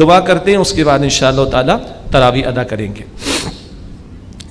دعا کرتے ہیں، اس کے بعد انشاءاللہ تعالی تراوی ادا کریں گے۔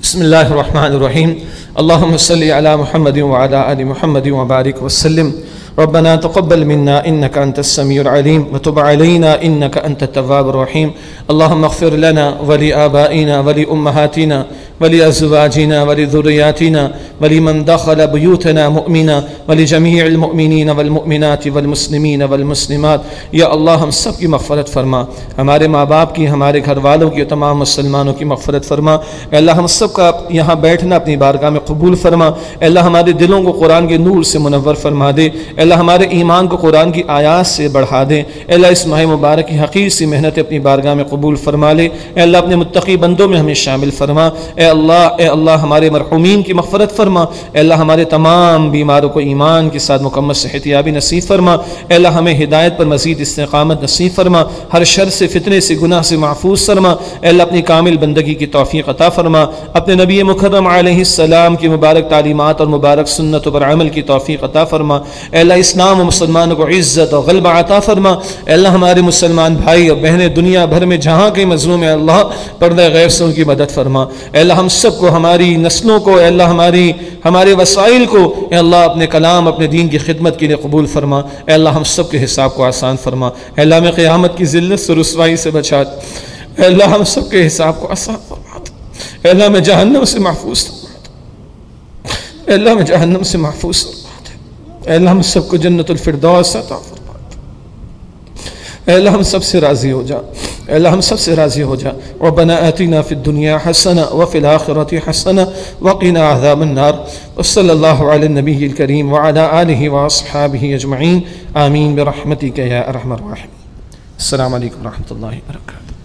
بسم اللہ الرحمن الرحیم۔ اللہم صلی علی محمد وعلا آل محمد وبارک وسلم۔ ربنا تقبل منا إنك أنت السميع العليم وتب علينا إنك أنت التواب الرحيم اللهم اغفر لنا ولآبائنا ولأمهاتنا ولأزواجنا ولذرياتنا ولمن دخل بيوتنا مؤمنا ولجميع المؤمنين والمؤمنات والمسلمين والمسلمات یا اللہ ہم سب کی مغفرت فرما ہمارے ماں باپ کی ہمارے گھر والوں کی تمام مسلمانوں کی مغفرت فرما اے اللہ ہم سب کا یہاں بیٹھنا اپنی بارگاہ میں قبول فرما اے اللہ ہمارے دلوں کو قرآن کے نور سے منور فرما دے اے اللہ ہمارے ایمان کو قرآن کی آیات سے بڑھا دے اے اللہ اس ماہ مبارک کی حقیق سی محنت اپنی بارگاہ میں قبول فرما لے اے اللہ اپنے متقی بندوں میں ہمیں شامل فرما اے اللہ، اے اللہ ہمارے مرحومین کی مغفرت فرما، اے اللہ ہمارے تمام بیماروں کو ایمان کے ساتھ مکمل صحت یابی نصیب فرما، اے اللہ ہمیں ہدایت پر مزید استقامت نصیب فرما، ہر شر سے فتنے سے گناہ سے محفوظ فرما، اے اللہ اپنی کامل بندگی کی توفیق عطا فرما، اپنے نبی مکرم علیہ السلام کی مبارک تعلیمات اور مبارک سنت پر عمل کی توفیق عطا فرما، اے اللہ اسلام و مسلمانوں کو عزت اور غلبہ عطا فرما، اے اللہ ہمارے مسلمان بھائی اور بہنیں دنیا بھر میں جہاں کے مظلوم اللہ پردہ غیب سے ان کی مدد فرما، اے اللہ ہم سب کو، ہماری نسلوں کو، اے اللہ ہماری، ہمارے وسائل کو، اے اللہ اپنے کلام، اپنے دین کی خدمت کے لیے قبول فرما۔ اے اللہ ہم سب کے حساب کو آسان فرما۔ اے اللہ میں قیامت کی ذلت سے، رسوائی سے بچا۔ اے اللہ ہم سب کے حساب کو آسان فرما۔ اے اللہ میں جہنم سے محفوظ فرما۔ اے اللہ میں جہنم سے محفوظ فرما۔ اے اللہ ہم سب کو جنت الفردوس عطا فرما۔ اے اللہ ہم سب سے راضی ہو جا۔ اللہ ہم سب سے راضی ہو جا۔ ربنا آتنا فی الدنیا حسنا وفی الاخرت حسنا وقنا عذاب النار۔ وصلی اللہ علی النبی الکریم وعلا آلہ واصحابہ اجمعین۔ آمین برحمتک یا ارحم الراحمین۔ السلام علیکم ورحمۃ اللہ وبرکاتہ۔